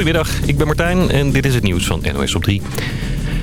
Goedemiddag, ik ben Martijn en dit is het nieuws van NOS op 3.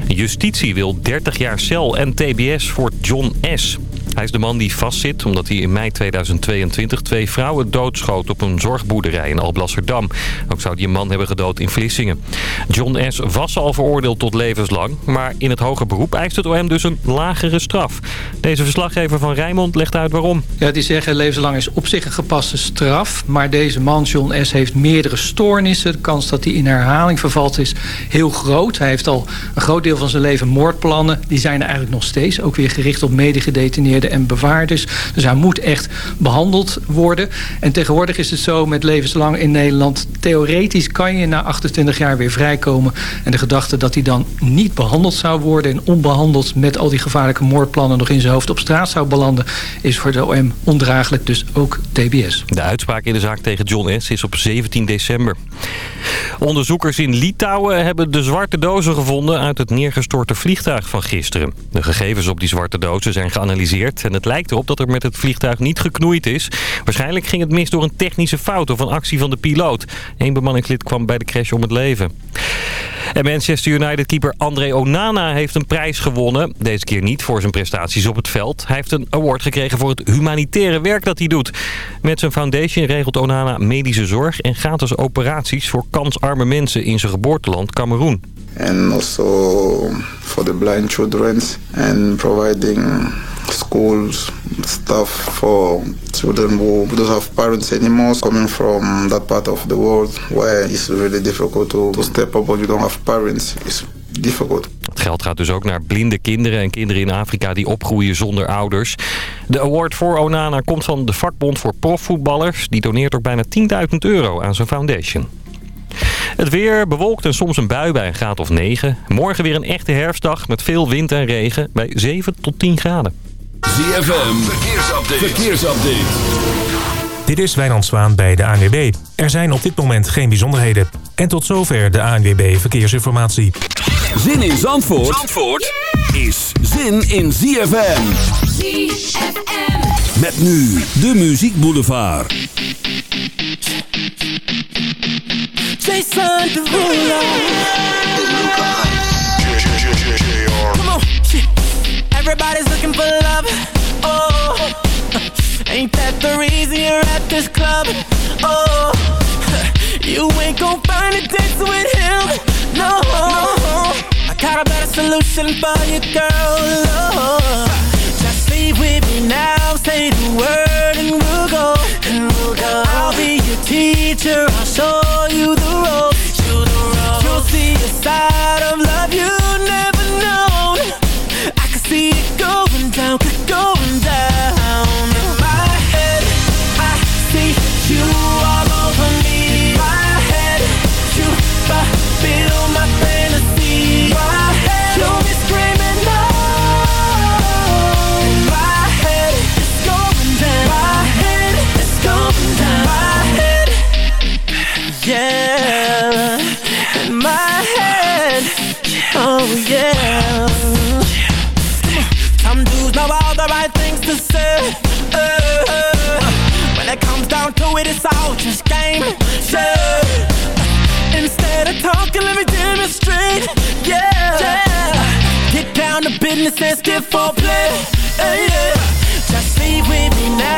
Justitie wil 30 jaar cel en tbs voor John S. Hij is de man die vastzit omdat hij in mei 2022 twee vrouwen doodschoot op een zorgboerderij in Alblasserdam. Ook zou hij een man hebben gedood in Vlissingen. John S. was al veroordeeld tot levenslang, maar in het hoger beroep eist het OM dus een lagere straf. Deze verslaggever van Rijnmond legt uit waarom. Ja, die zeggen levenslang is op zich een gepaste straf, maar deze man, John S. heeft meerdere stoornissen. De kans dat hij in herhaling vervalt is heel groot. Hij heeft al een groot deel van zijn leven moordplannen. Die zijn er eigenlijk nog steeds, ook weer gericht op medegedetineerden en bewaarders. Dus hij moet echt behandeld worden. En tegenwoordig is het zo met levenslang in Nederland... theoretisch kan je na 28 jaar weer vrijkomen. En de gedachte dat hij dan niet behandeld zou worden... en onbehandeld met al die gevaarlijke moordplannen... nog in zijn hoofd op straat zou belanden... is voor de OM ondraaglijk, dus ook TBS. De uitspraak in de zaak tegen John S. is op 17 december. Onderzoekers in Litouwen hebben de zwarte dozen gevonden... uit het neergestorte vliegtuig van gisteren. De gegevens op die zwarte dozen zijn geanalyseerd en het lijkt erop dat er met het vliegtuig niet geknoeid is. Waarschijnlijk ging het mis door een technische fout of een actie van de piloot. Eén bemanningslid kwam bij de crash om het leven. En Manchester United-keeper André Onana heeft een prijs gewonnen. Deze keer niet voor zijn prestaties op het veld. Hij heeft een award gekregen voor het humanitaire werk dat hij doet. Met zijn foundation regelt Onana medische zorg en gratis operaties voor kansarme mensen in zijn geboorteland Cameroen. And also for the blind children and providing schools stuff for children who don't have parents anymore coming from that part of the world where it's really difficult to, to step up when you don't have parents it's difficult. Het geld gaat dus ook naar blinde kinderen en kinderen in Afrika die opgroeien zonder ouders. De award voor Onana komt van de vakbond voor profvoetballers. Die doneert ook bijna 10.000 euro aan zijn foundation. Het weer bewolkt en soms een bui bij een graad of 9. Morgen weer een echte herfstdag met veel wind en regen bij 7 tot 10 graden. ZFM, verkeersupdate. verkeersupdate. Dit is Wijnand Zwaan bij de ANWB. Er zijn op dit moment geen bijzonderheden. En tot zover de ANWB Verkeersinformatie. Zin in Zandvoort, Zandvoort is zin in ZFM. ZFM. Met nu de Muziek Boulevard. Jason Derulo. Everybody's looking for love. Oh, ain't that the reason you're at this club? Oh, you ain't gon' find a dance with him. No, I got a better solution for you, girl. Oh, just leave with me now. Say the word and we'll go. And we'll go. I'll be your teacher. I'll show you business and skip for play. Uh, yeah. Just leave with me now.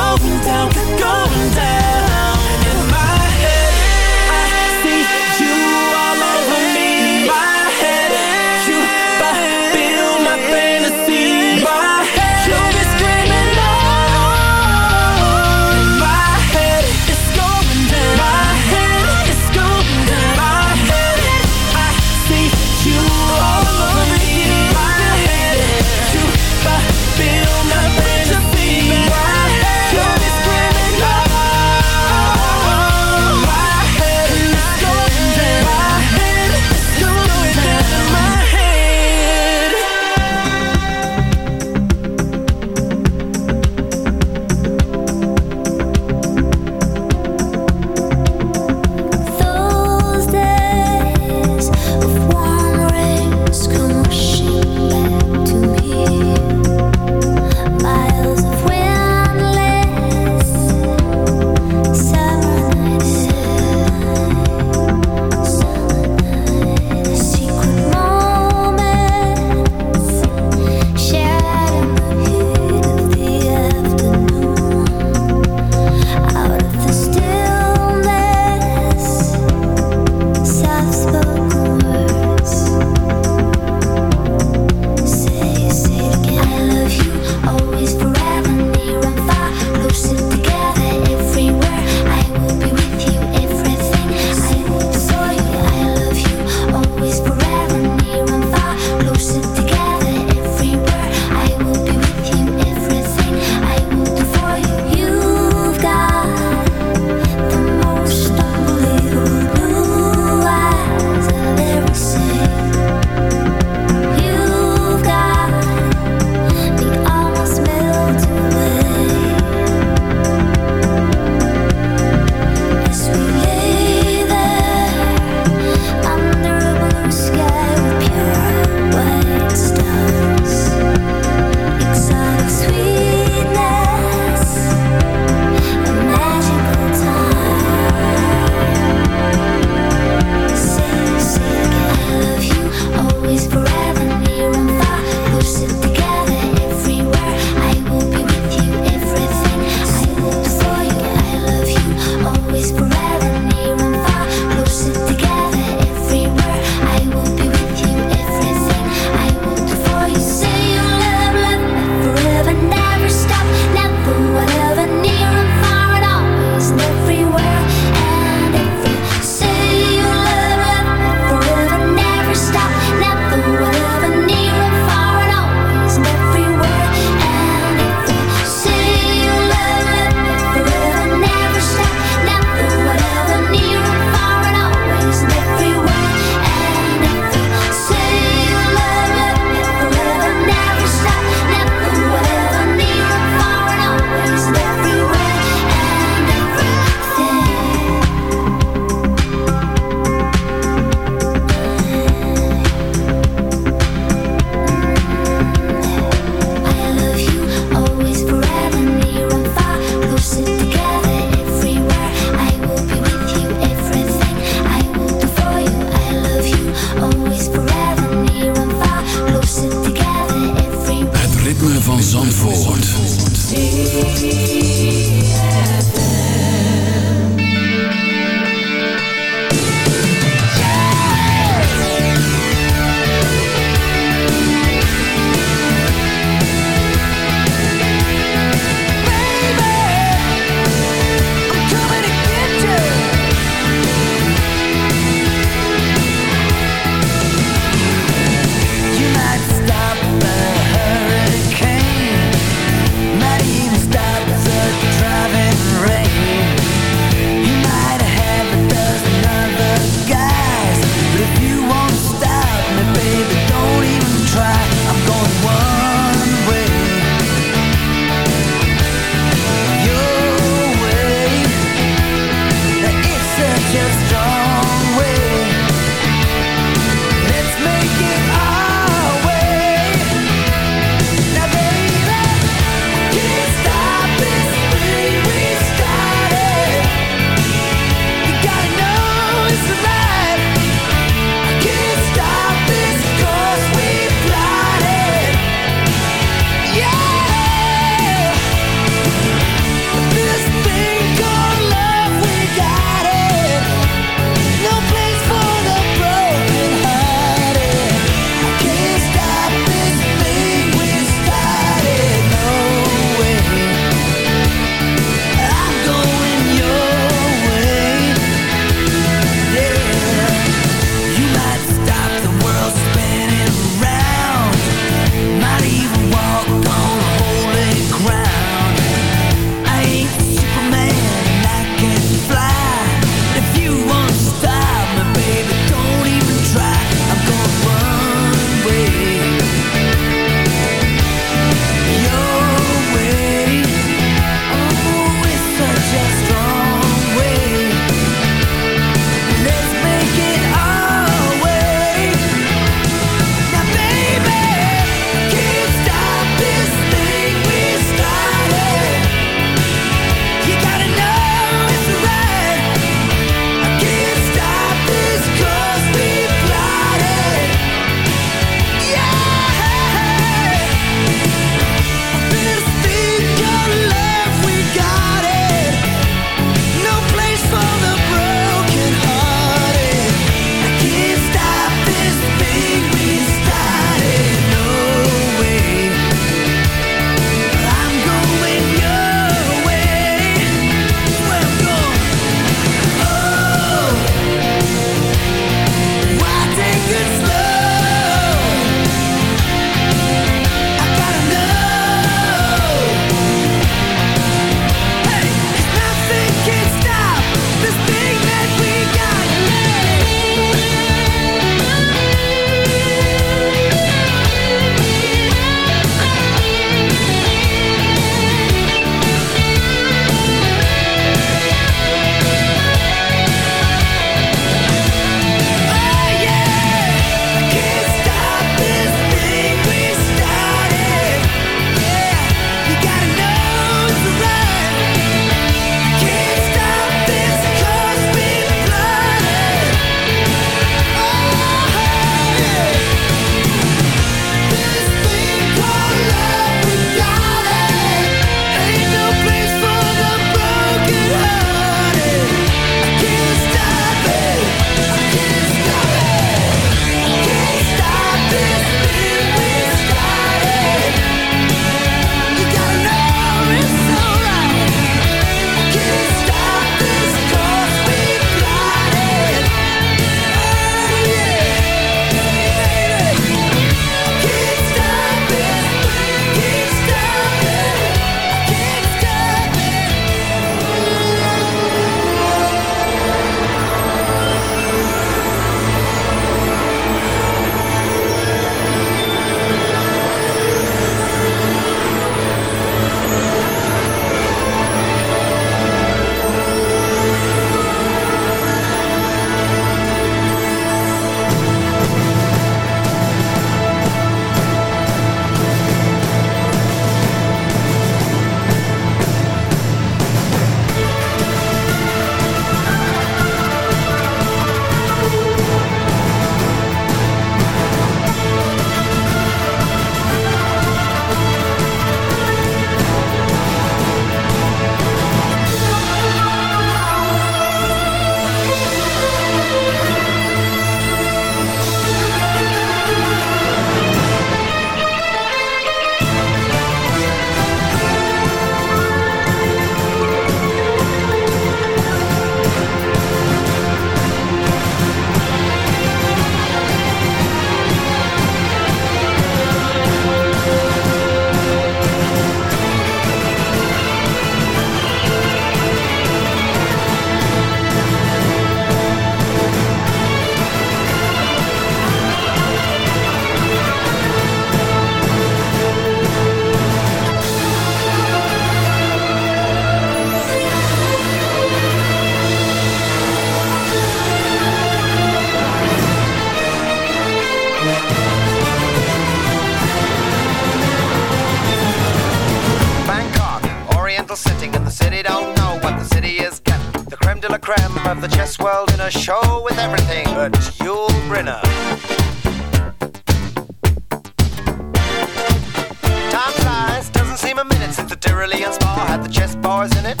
Spa had the chess bars in it.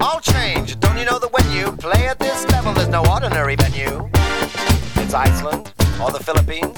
All change, don't you know that when you play at this level, there's no ordinary venue? It's Iceland, or the Philippines,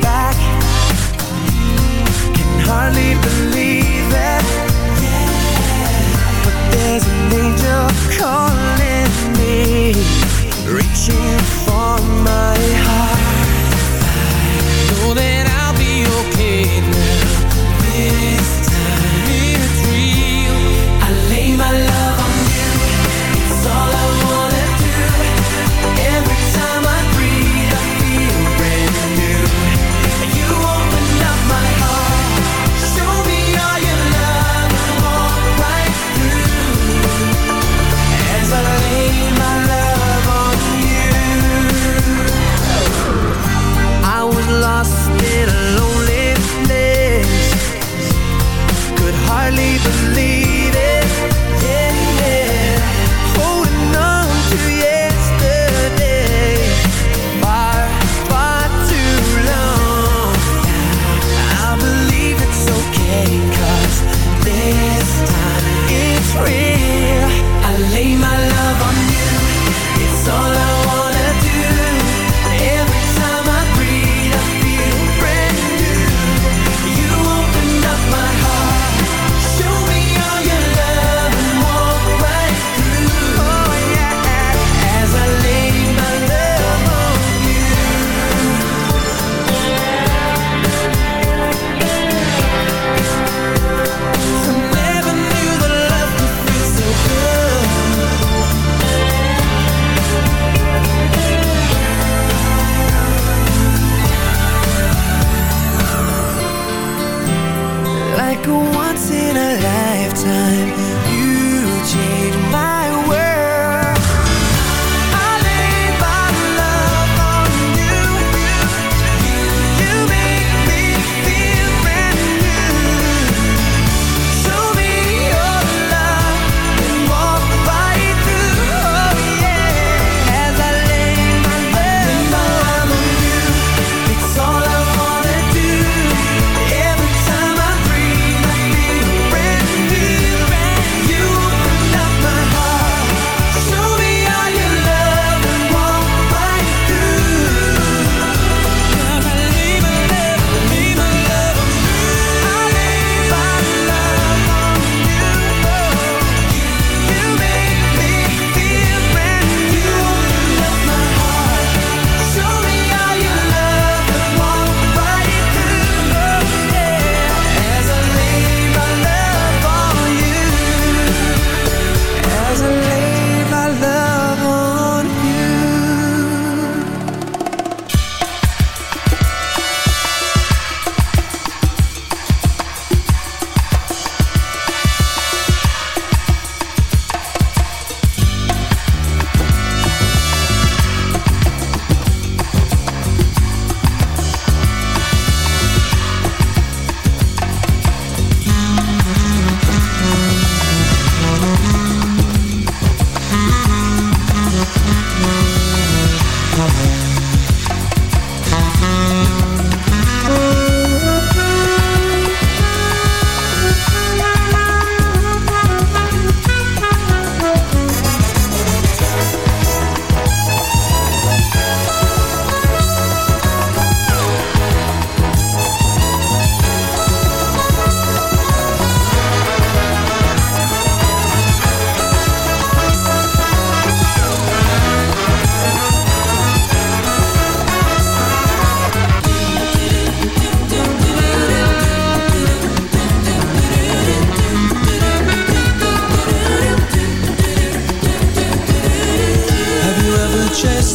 hardly believe it. But there's an angel calling me, reaching for my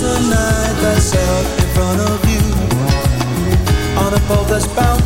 tonight thyself in front of you on a pole that's bound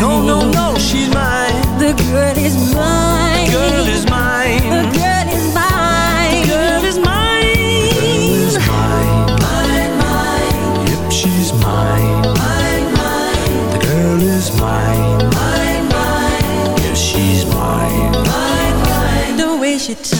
mine. No, no, no, she's mine. The girl is mine. The girl is mine. The girl is mine. Girl is mine. Girl is mine. Mine, mine. Yep, she's mine. Mine, mine. The girl is mine. Mine, mine. Yes, she's mine. Mine, mine. Don't waste your time.